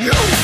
No!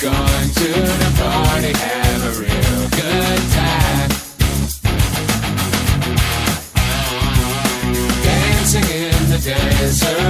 going to the party, have a real good time. Dancing in the desert.